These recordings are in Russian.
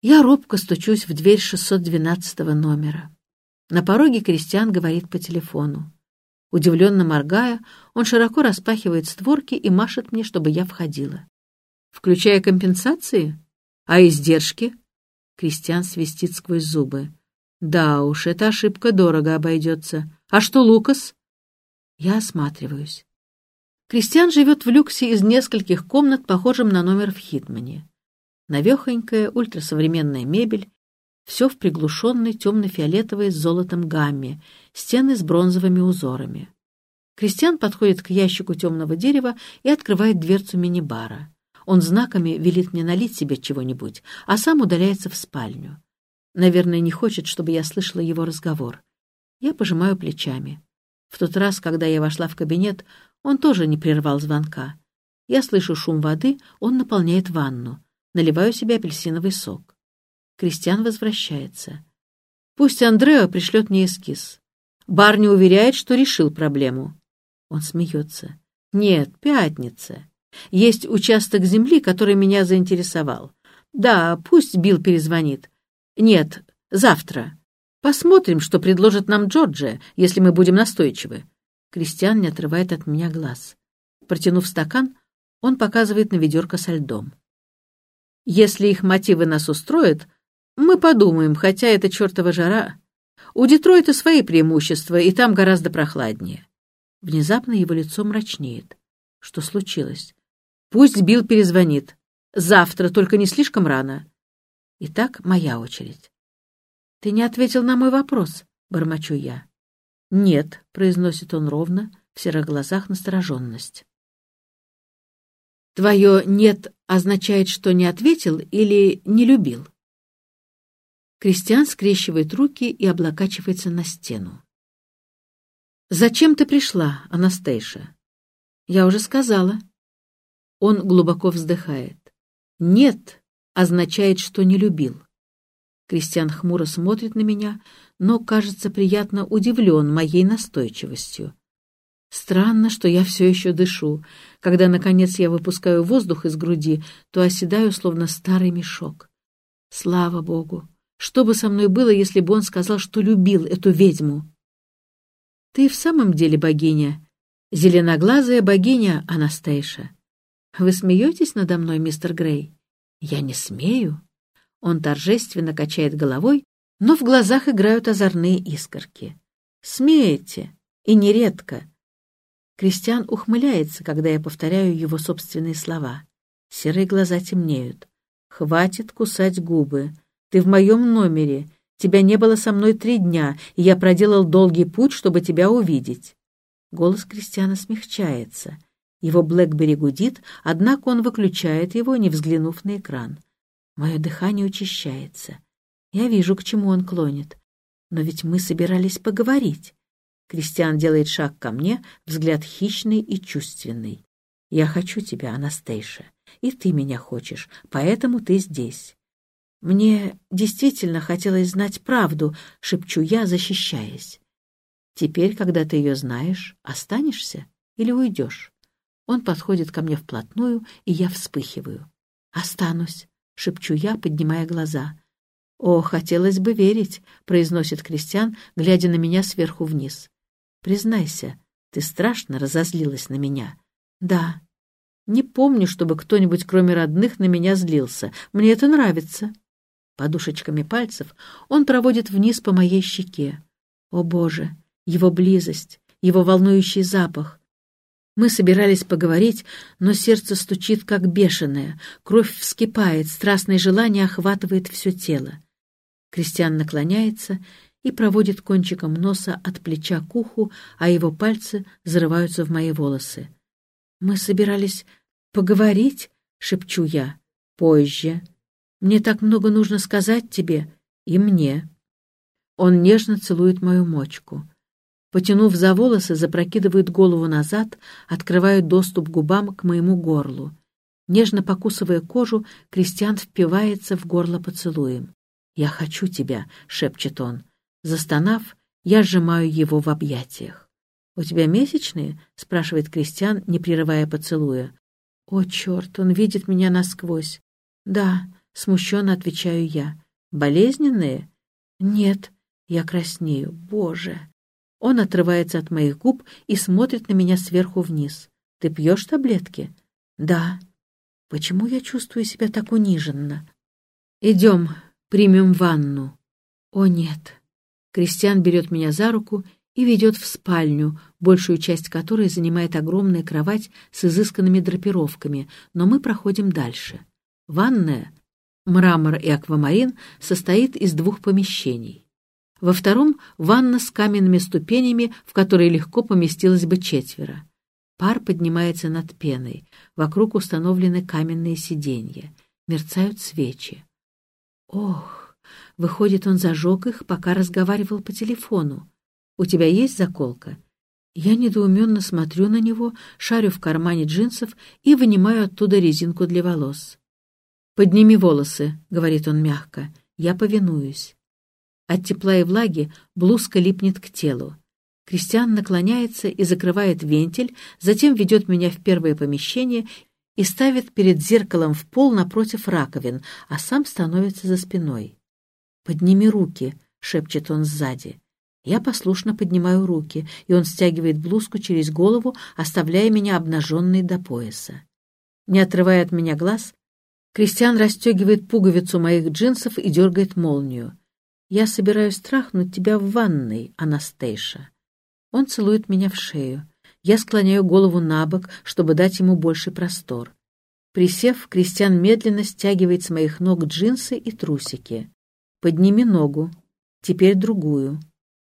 Я робко стучусь в дверь 612 номера. На пороге Кристиан говорит по телефону. Удивленно моргая, он широко распахивает створки и машет мне, чтобы я входила. «Включая компенсации? А издержки?» Кристиан свистит сквозь зубы. «Да уж, эта ошибка дорого обойдется. А что Лукас?» Я осматриваюсь. Кристиан живет в люксе из нескольких комнат, похожим на номер в Хитмане. Навехонькая ультрасовременная мебель, все в приглушенной темно-фиолетовой с золотом гамме, стены с бронзовыми узорами. Кристиан подходит к ящику темного дерева и открывает дверцу мини-бара. Он знаками велит мне налить себе чего-нибудь, а сам удаляется в спальню. Наверное, не хочет, чтобы я слышала его разговор. Я пожимаю плечами. В тот раз, когда я вошла в кабинет, он тоже не прервал звонка. Я слышу шум воды, он наполняет ванну. Наливаю себе апельсиновый сок. Кристиан возвращается. Пусть Андреа пришлет мне эскиз. Барни уверяет, что решил проблему. Он смеется. Нет, пятница. Есть участок земли, который меня заинтересовал. Да, пусть Билл перезвонит. Нет, завтра. Посмотрим, что предложит нам Джорджия, если мы будем настойчивы. Кристиан не отрывает от меня глаз. Протянув стакан, он показывает на ведерко со льдом. Если их мотивы нас устроят, мы подумаем, хотя это чертова жара. У Детройта свои преимущества, и там гораздо прохладнее. Внезапно его лицо мрачнеет. Что случилось? Пусть Билл перезвонит. Завтра, только не слишком рано. Итак, моя очередь. Ты не ответил на мой вопрос, бормочу я. Нет, произносит он ровно, в серых глазах настороженность. Твое «нет» означает, что не ответил или не любил? Кристиан скрещивает руки и облокачивается на стену. «Зачем ты пришла, Анастейша?» «Я уже сказала». Он глубоко вздыхает. «Нет» означает, что не любил. Кристиан хмуро смотрит на меня, но, кажется, приятно удивлен моей настойчивостью. Странно, что я все еще дышу. Когда, наконец, я выпускаю воздух из груди, то оседаю, словно старый мешок. Слава Богу! Что бы со мной было, если бы он сказал, что любил эту ведьму? Ты в самом деле богиня. Зеленоглазая богиня Анастейша. Вы смеетесь надо мной, мистер Грей? Я не смею. Он торжественно качает головой, но в глазах играют озорные искорки. Смеете, и нередко. Кристиан ухмыляется, когда я повторяю его собственные слова. Серые глаза темнеют. «Хватит кусать губы. Ты в моем номере. Тебя не было со мной три дня, и я проделал долгий путь, чтобы тебя увидеть». Голос Кристиана смягчается. Его Блэкбери гудит, однако он выключает его, не взглянув на экран. Мое дыхание учащается. Я вижу, к чему он клонит. Но ведь мы собирались поговорить. Кристиан делает шаг ко мне, взгляд хищный и чувственный. «Я хочу тебя, Анастейша, и ты меня хочешь, поэтому ты здесь. «Мне действительно хотелось знать правду», — шепчу я, защищаясь. «Теперь, когда ты ее знаешь, останешься или уйдешь?» Он подходит ко мне вплотную, и я вспыхиваю. «Останусь», — шепчу я, поднимая глаза. «О, хотелось бы верить», — произносит Кристиан, глядя на меня сверху вниз. «Признайся, ты страшно разозлилась на меня». «Да». «Не помню, чтобы кто-нибудь, кроме родных, на меня злился. Мне это нравится». Подушечками пальцев он проводит вниз по моей щеке. О, Боже! Его близость, его волнующий запах. Мы собирались поговорить, но сердце стучит, как бешеное. Кровь вскипает, страстное желание охватывает все тело. Кристиан наклоняется и проводит кончиком носа от плеча к уху, а его пальцы зарываются в мои волосы. «Мы собирались поговорить?» — шепчу я. «Позже», мне так много нужно сказать тебе и мне. Он нежно целует мою мочку. Потянув за волосы, запрокидывает голову назад, открывает доступ губам к моему горлу. Нежно покусывая кожу, Кристиан впивается в горло поцелуем. «Я хочу тебя», — шепчет он. Застонав, я сжимаю его в объятиях. «У тебя месячные?» — спрашивает Кристиан, не прерывая поцелуя. «О, черт, он видит меня насквозь». «Да, Смущенно отвечаю я. Болезненные? Нет. Я краснею. Боже. Он отрывается от моих губ и смотрит на меня сверху вниз. Ты пьешь таблетки? Да. Почему я чувствую себя так униженно? Идем, примем ванну. О, нет. Кристиан берет меня за руку и ведет в спальню, большую часть которой занимает огромная кровать с изысканными драпировками, но мы проходим дальше. Ванная, мрамор и аквамарин, состоит из двух помещений. Во втором — ванна с каменными ступенями, в которой легко поместилось бы четверо. Пар поднимается над пеной, вокруг установлены каменные сиденья, мерцают свечи. Ох, выходит, он зажег их, пока разговаривал по телефону. «У тебя есть заколка?» Я недоуменно смотрю на него, шарю в кармане джинсов и вынимаю оттуда резинку для волос. «Подними волосы», — говорит он мягко. Я повинуюсь. От тепла и влаги блузка липнет к телу. Кристиан наклоняется и закрывает вентиль, затем ведет меня в первое помещение и ставит перед зеркалом в пол напротив раковин, а сам становится за спиной. «Подними руки», — шепчет он сзади. Я послушно поднимаю руки, и он стягивает блузку через голову, оставляя меня обнаженной до пояса. Не отрывая от меня глаз, Кристиан расстегивает пуговицу моих джинсов и дергает молнию. «Я собираюсь трахнуть тебя в ванной, Анастейша». Он целует меня в шею. Я склоняю голову на бок, чтобы дать ему больше простор. Присев, Кристиан медленно стягивает с моих ног джинсы и трусики. «Подними ногу. Теперь другую».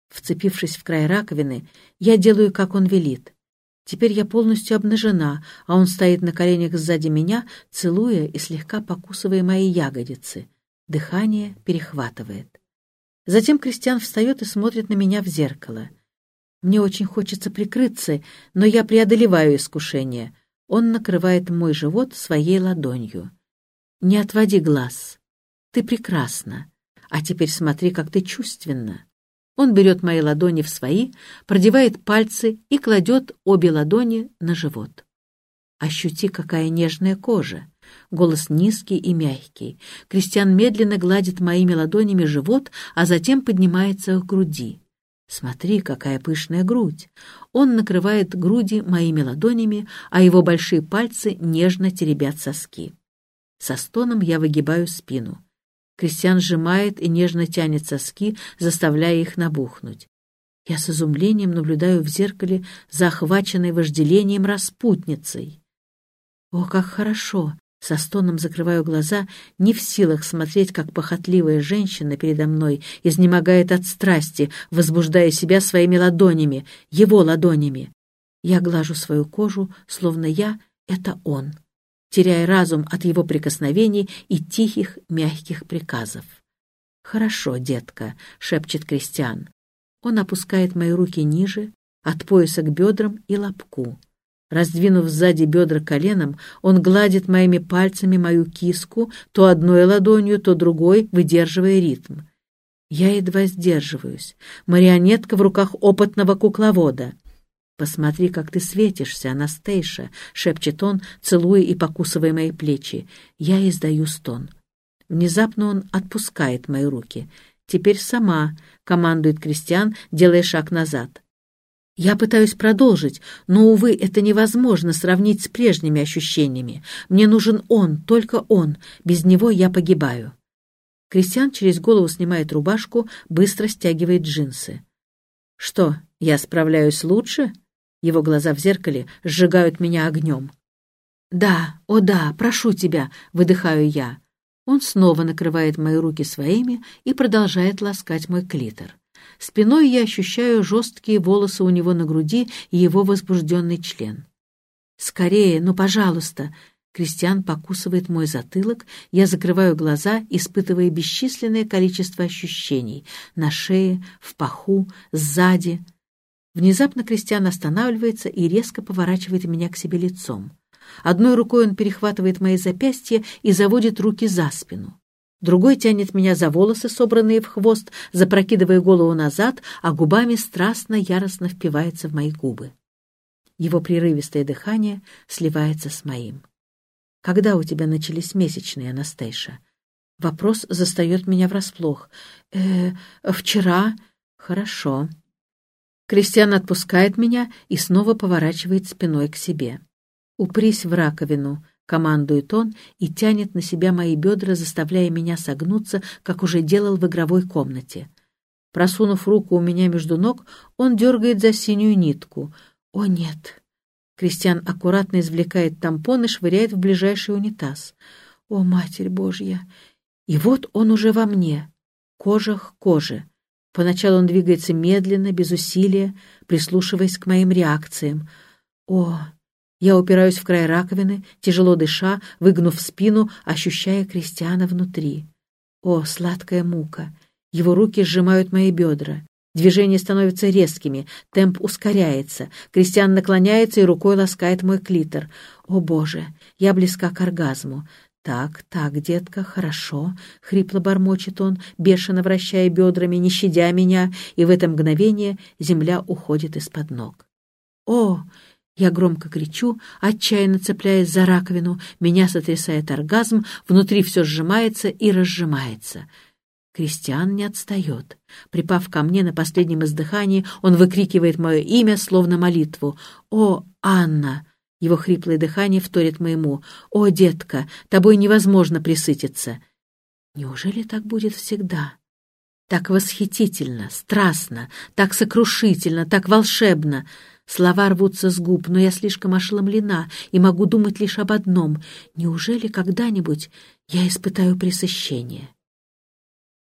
Вцепившись в край раковины, я делаю, как он велит. Теперь я полностью обнажена, а он стоит на коленях сзади меня, целуя и слегка покусывая мои ягодицы. Дыхание перехватывает. Затем Кристиан встает и смотрит на меня в зеркало. Мне очень хочется прикрыться, но я преодолеваю искушение. Он накрывает мой живот своей ладонью. «Не отводи глаз. Ты прекрасна. А теперь смотри, как ты чувственна». Он берет мои ладони в свои, продевает пальцы и кладет обе ладони на живот. Ощути, какая нежная кожа. Голос низкий и мягкий. Кристиан медленно гладит моими ладонями живот, а затем поднимается к груди. Смотри, какая пышная грудь. Он накрывает груди моими ладонями, а его большие пальцы нежно теребят соски. Со стоном я выгибаю спину. Кристиан сжимает и нежно тянет соски, заставляя их набухнуть. Я с изумлением наблюдаю в зеркале за охваченной вожделением распутницей. О, как хорошо! Со стоном закрываю глаза, не в силах смотреть, как похотливая женщина передо мной изнемогает от страсти, возбуждая себя своими ладонями, его ладонями. Я глажу свою кожу, словно я — это он, теряя разум от его прикосновений и тихих, мягких приказов. «Хорошо, детка», — шепчет Кристиан. Он опускает мои руки ниже, от пояса к бедрам и лобку. Раздвинув сзади бедра коленом, он гладит моими пальцами мою киску, то одной ладонью, то другой, выдерживая ритм. Я едва сдерживаюсь. Марионетка в руках опытного кукловода. «Посмотри, как ты светишься, Анастейша!» — шепчет он, целуя и покусывая мои плечи. Я издаю стон. Внезапно он отпускает мои руки. «Теперь сама», — командует Кристиан, делая шаг назад. Я пытаюсь продолжить, но, увы, это невозможно сравнить с прежними ощущениями. Мне нужен он, только он. Без него я погибаю. Кристиан через голову снимает рубашку, быстро стягивает джинсы. «Что, я справляюсь лучше?» Его глаза в зеркале сжигают меня огнем. «Да, о да, прошу тебя», — выдыхаю я. Он снова накрывает мои руки своими и продолжает ласкать мой клитор. Спиной я ощущаю жесткие волосы у него на груди и его возбужденный член. «Скорее, ну, пожалуйста!» Кристиан покусывает мой затылок, я закрываю глаза, испытывая бесчисленное количество ощущений на шее, в паху, сзади. Внезапно Кристиан останавливается и резко поворачивает меня к себе лицом. Одной рукой он перехватывает мои запястья и заводит руки за спину другой тянет меня за волосы, собранные в хвост, запрокидывая голову назад, а губами страстно, яростно впивается в мои губы. Его прерывистое дыхание сливается с моим. «Когда у тебя начались месячные, Анастейша?» Вопрос застает меня врасплох. «Э, вчера...» «Хорошо». Кристиан отпускает меня и снова поворачивает спиной к себе. «Упрись в раковину», — командует он и тянет на себя мои бедра, заставляя меня согнуться, как уже делал в игровой комнате. Просунув руку у меня между ног, он дергает за синюю нитку. «О, нет!» Кристиан аккуратно извлекает тампон и швыряет в ближайший унитаз. «О, Матерь Божья!» И вот он уже во мне, кожа к коже. Поначалу он двигается медленно, без усилия, прислушиваясь к моим реакциям. О, я упираюсь в край раковины, тяжело дыша, выгнув спину, ощущая Кристиана внутри. О, сладкая мука! Его руки сжимают мои бедра. Движения становятся резкими, темп ускоряется. Кристиан наклоняется и рукой ласкает мой клитор. О, Боже, я близка к оргазму. «Так, так, детка, хорошо», — хрипло бормочет он, бешено вращая бедрами, не щадя меня, и в это мгновение земля уходит из-под ног. «О!» — я громко кричу, отчаянно цепляясь за раковину, меня сотрясает оргазм, внутри все сжимается и разжимается. Кристиан не отстает. Припав ко мне на последнем издыхании, он выкрикивает мое имя, словно молитву. «О, Анна!» Его хриплое дыхание вторит моему. «О, детка, тобой невозможно присытиться!» Неужели так будет всегда? Так восхитительно, страстно, так сокрушительно, так волшебно. Слова рвутся с губ, но я слишком ошеломлена и могу думать лишь об одном. Неужели когда-нибудь я испытаю пресыщение?